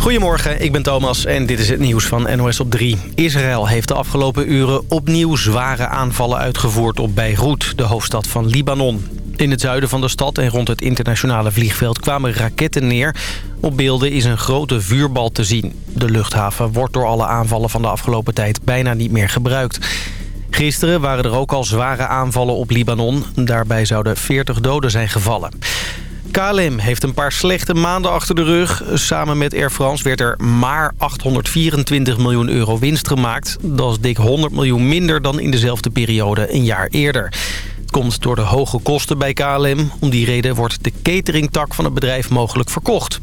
Goedemorgen, ik ben Thomas en dit is het nieuws van NOS op 3. Israël heeft de afgelopen uren opnieuw zware aanvallen uitgevoerd op Beirut, de hoofdstad van Libanon. In het zuiden van de stad en rond het internationale vliegveld kwamen raketten neer. Op beelden is een grote vuurbal te zien. De luchthaven wordt door alle aanvallen van de afgelopen tijd bijna niet meer gebruikt. Gisteren waren er ook al zware aanvallen op Libanon. Daarbij zouden 40 doden zijn gevallen. KLM heeft een paar slechte maanden achter de rug. Samen met Air France werd er maar 824 miljoen euro winst gemaakt. Dat is dik 100 miljoen minder dan in dezelfde periode een jaar eerder. Het komt door de hoge kosten bij KLM. Om die reden wordt de cateringtak van het bedrijf mogelijk verkocht.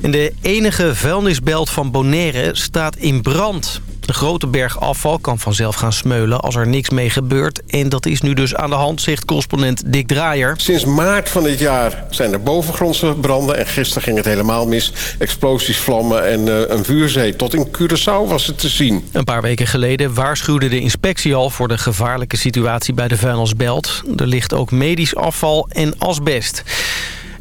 En de enige vuilnisbelt van Bonaire staat in brand. De grote berg afval kan vanzelf gaan smeulen als er niks mee gebeurt. En dat is nu dus aan de hand, zegt correspondent Dick Draaier. Sinds maart van dit jaar zijn er bovengrondse branden. En gisteren ging het helemaal mis. Explosies, vlammen en uh, een vuurzee. Tot in Curaçao was het te zien. Een paar weken geleden waarschuwde de inspectie al... voor de gevaarlijke situatie bij de vuilnisbelt. Er ligt ook medisch afval en asbest.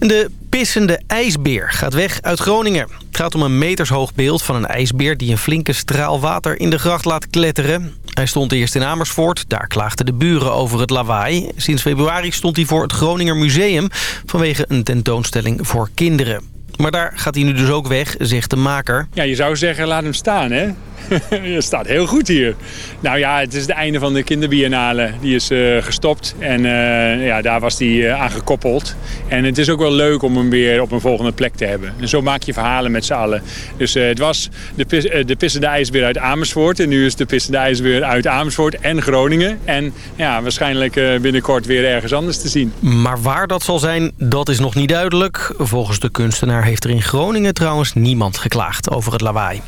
De pissende ijsbeer gaat weg uit Groningen. Het gaat om een metershoog beeld van een ijsbeer... die een flinke straal water in de gracht laat kletteren. Hij stond eerst in Amersfoort. Daar klaagden de buren over het lawaai. Sinds februari stond hij voor het Groninger Museum... vanwege een tentoonstelling voor kinderen. Maar daar gaat hij nu dus ook weg, zegt de maker. Ja, je zou zeggen, laat hem staan, hè? je staat heel goed hier. Nou ja, het is het einde van de kinderbiennale. Die is uh, gestopt en uh, ja, daar was die uh, aan gekoppeld. En het is ook wel leuk om hem weer op een volgende plek te hebben. En zo maak je verhalen met z'n allen. Dus het was de, pis, de pissende ijsbeer uit Amersfoort. En nu is de pissende ijsbeer uit Amersfoort en Groningen. En ja, waarschijnlijk binnenkort weer ergens anders te zien. Maar waar dat zal zijn, dat is nog niet duidelijk. Volgens de kunstenaar heeft er in Groningen trouwens niemand geklaagd over het lawaai.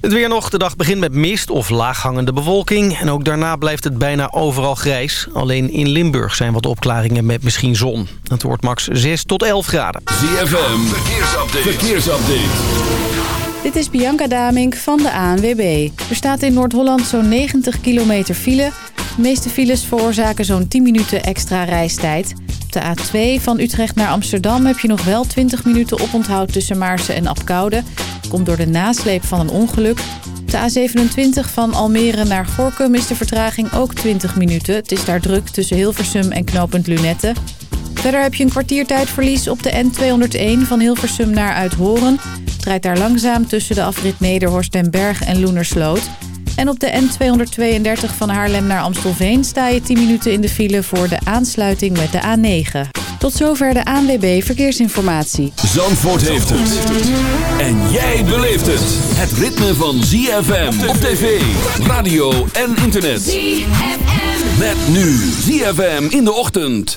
Het weer nog. De dag begint met mist of laaghangende bewolking. En ook daarna blijft het bijna overal grijs. Alleen in Limburg zijn wat opklaringen met misschien zon. Het wordt max 6 tot 11 graden. ZFM, verkeersupdate. verkeersupdate. Dit is Bianca Damink van de ANWB. Er staat in Noord-Holland zo'n 90 kilometer file. De meeste files veroorzaken zo'n 10 minuten extra reistijd. Op de A2 van Utrecht naar Amsterdam heb je nog wel 20 minuten oponthoud tussen Maarsen en Apkoude. Komt door de nasleep van een ongeluk. Op de A27 van Almere naar Gorkum is de vertraging ook 20 minuten. Het is daar druk tussen Hilversum en knooppunt Lunette. Verder heb je een kwartiertijdverlies op de N201 van Hilversum naar Uithoren. Het rijdt daar langzaam tussen de afrit Nederhorst en Berg en Loenersloot. En op de N232 van Haarlem naar Amstelveen sta je 10 minuten in de file voor de aansluiting met de A9. Tot zover de ANWB Verkeersinformatie. Zandvoort heeft het. En jij beleeft het. Het ritme van ZFM op tv, radio en internet. ZFM. Met nu ZFM in de ochtend.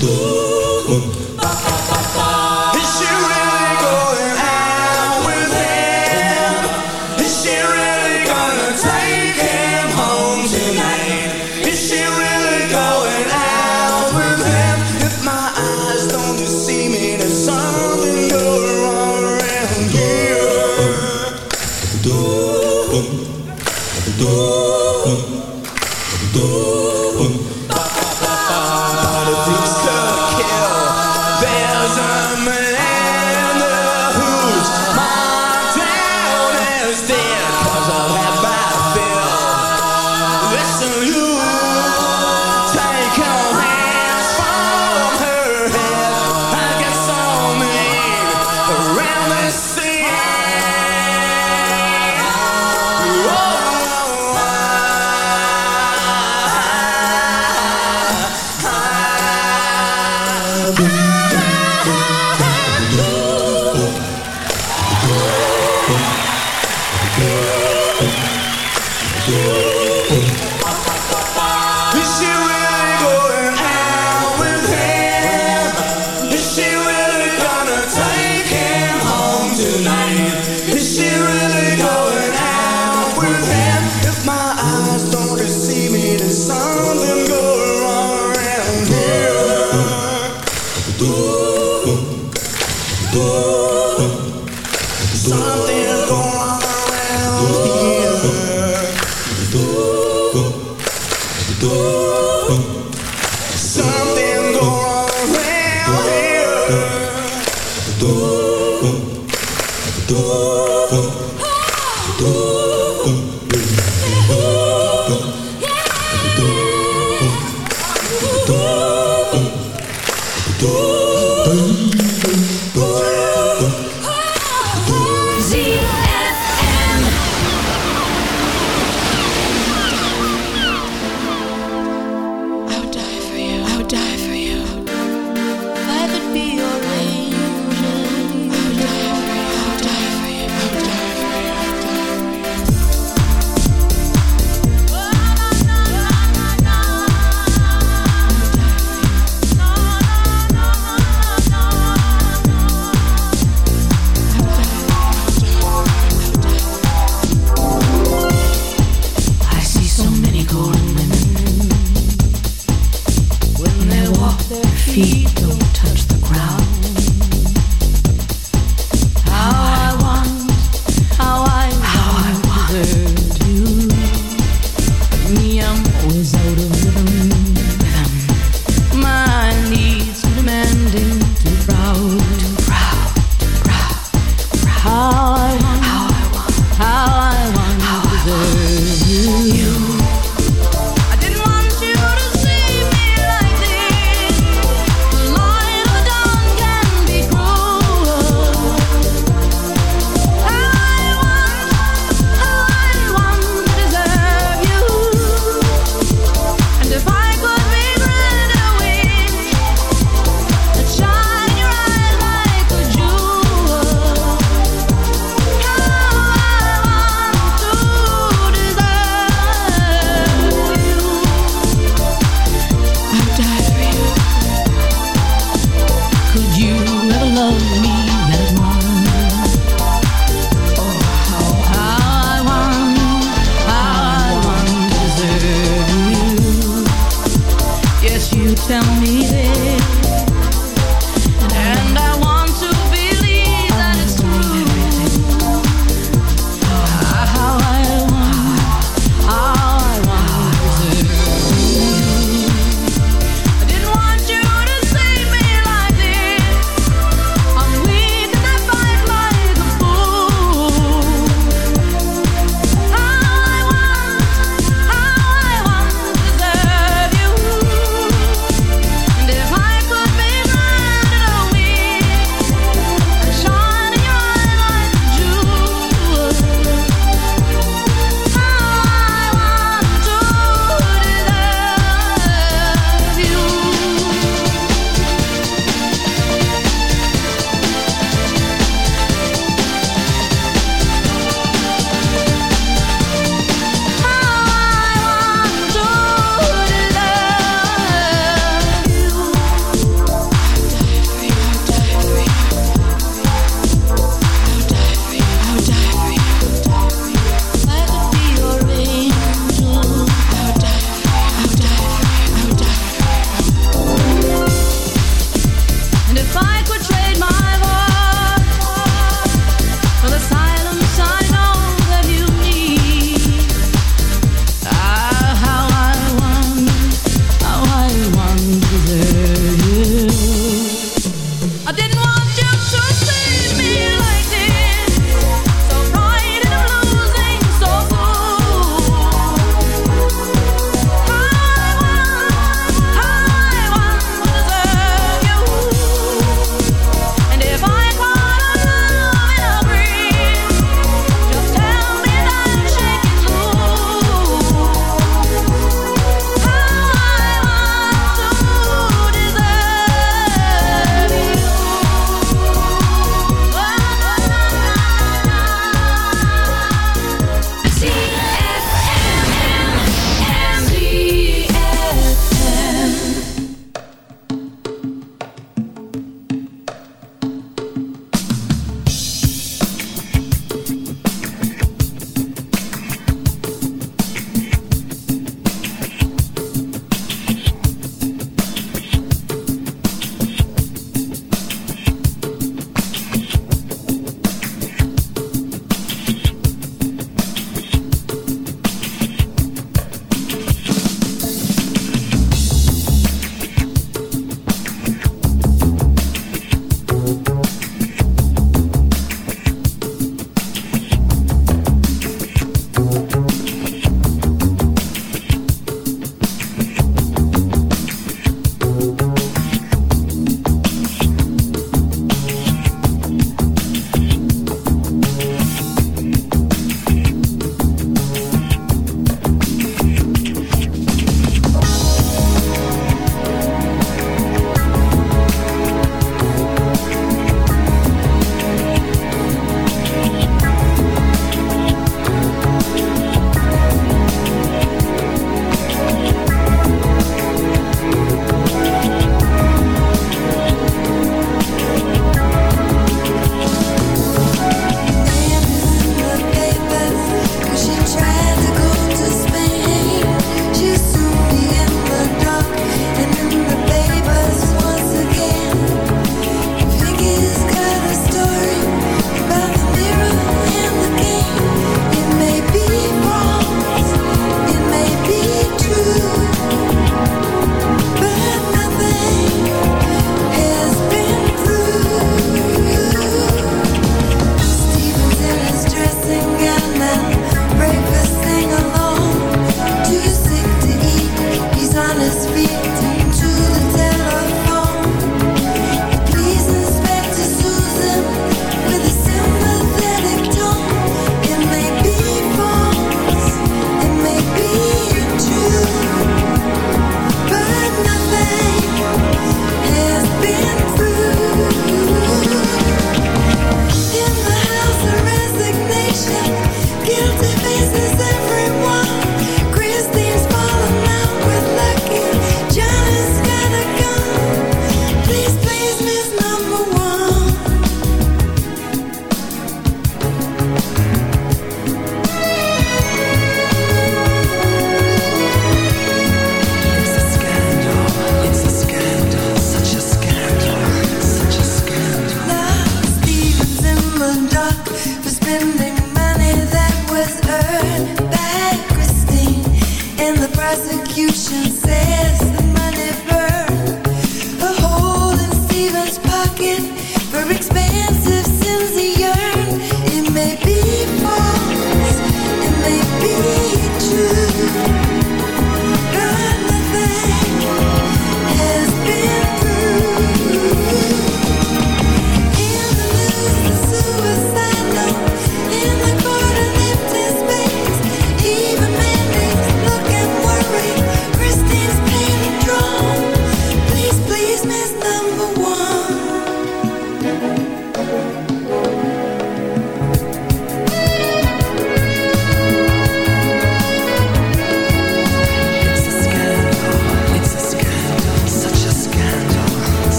Tudo.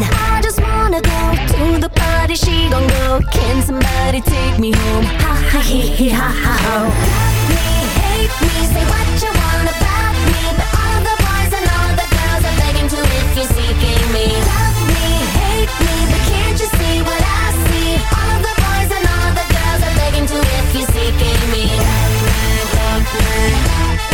night I just wanna go to the party. She gon' go. Can somebody take me home? Ha ha he he ha ha ho. Love me, hate me Say what you want about me. But all the boys and all the girls Are begging to if you're seeking me. Love me, hate me But can't you see what I see? All the boys and all the girls Are begging to if you're seeking me Love me, love me.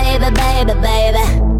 Baby, baby, baby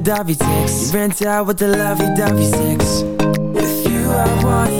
Lovey-dovey sex. You rent out with the lovey-dovey sex. With you I want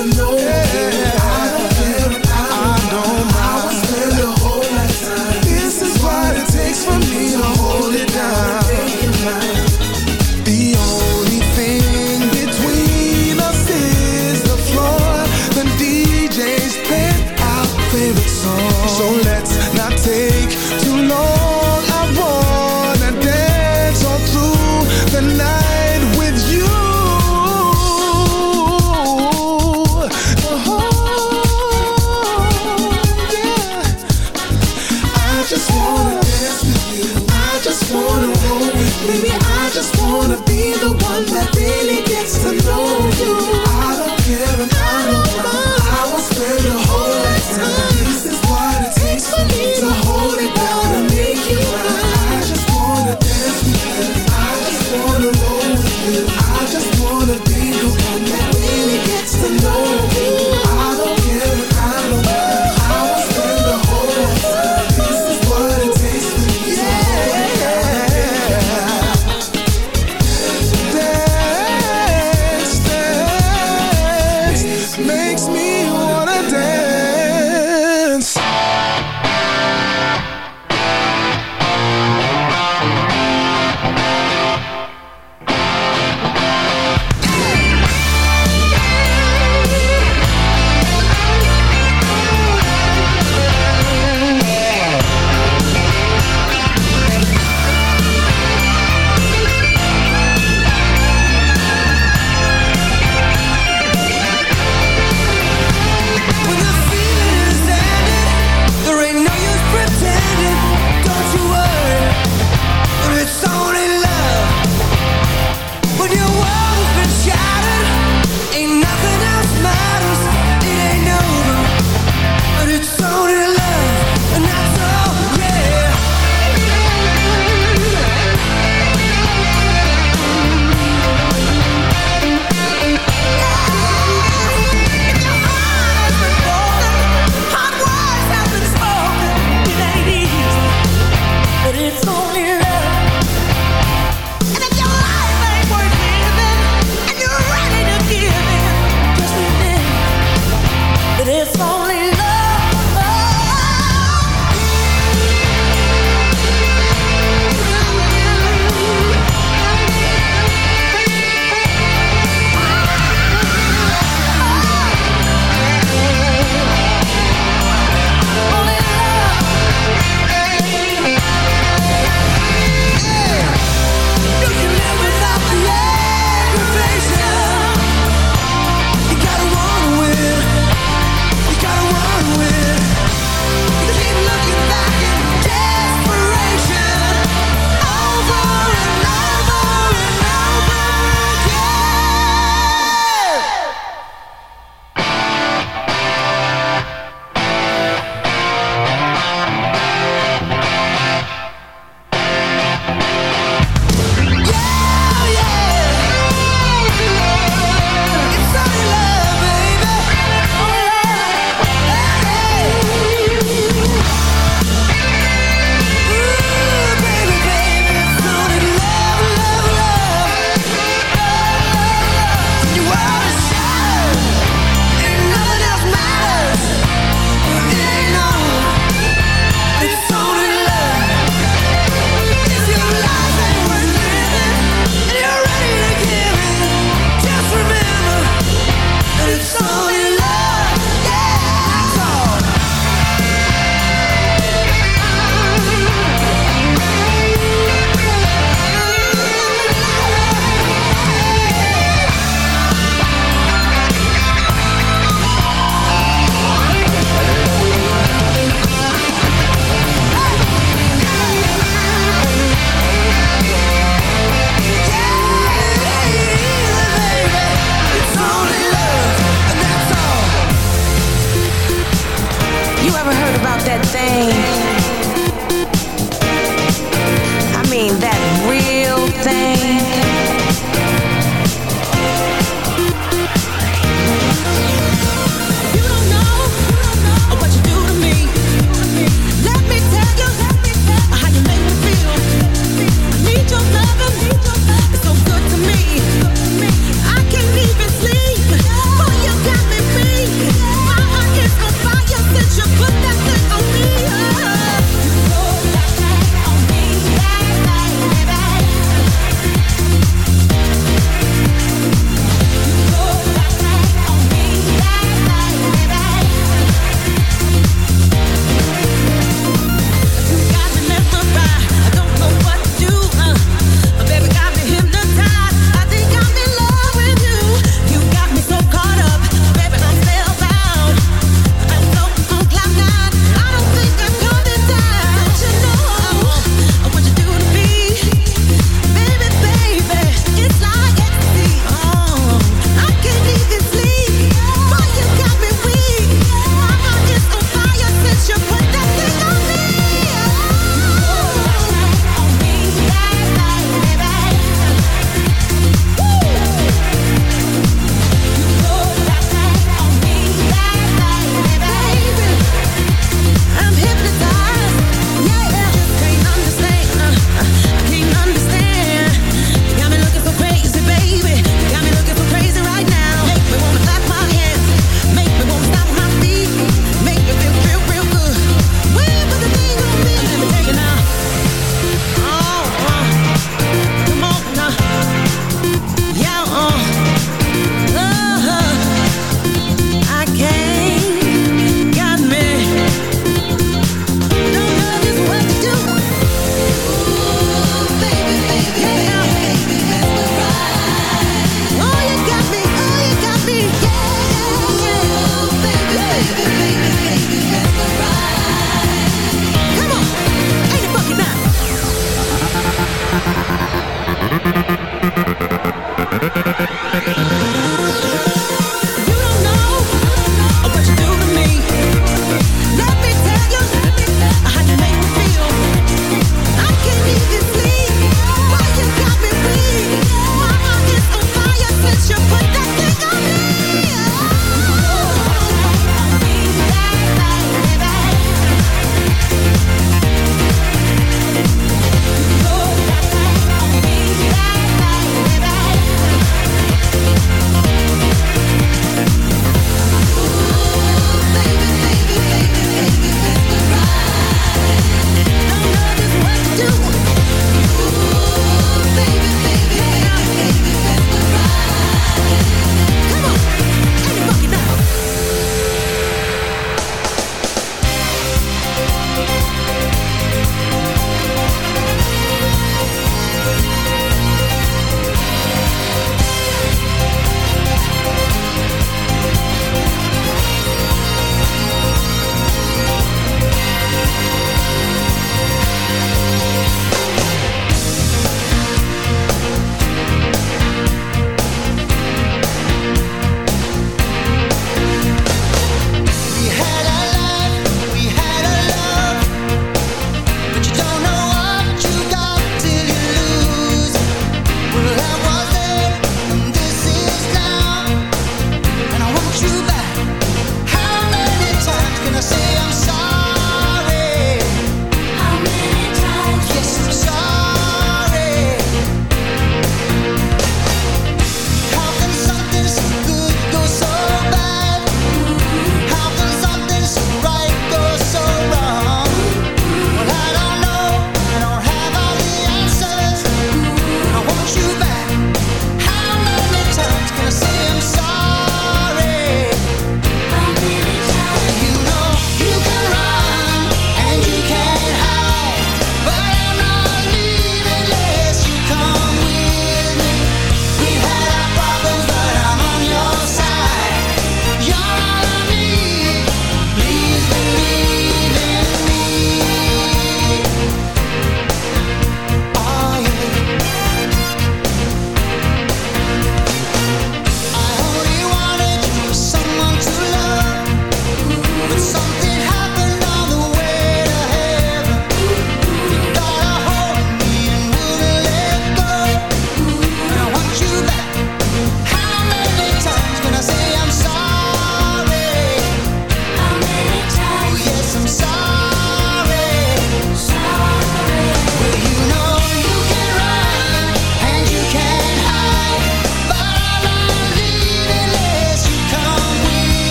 To know.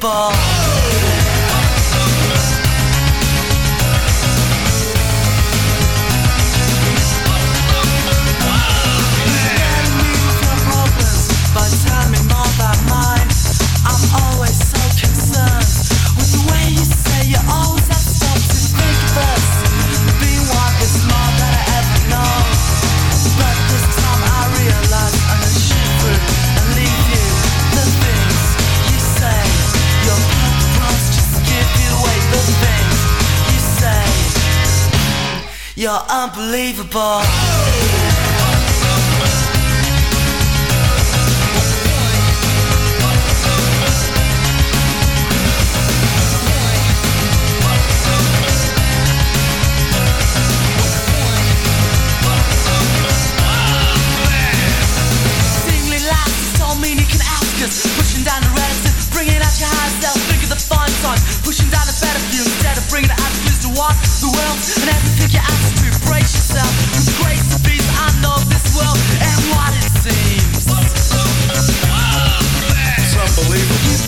unbelievable. you're unbelievable. Pushing down the bringing out your self, think of the. Pushing down the better view, instead of bringing the attitudes to what, the world, and everything unbelievable.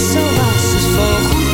zo was het voorgoed.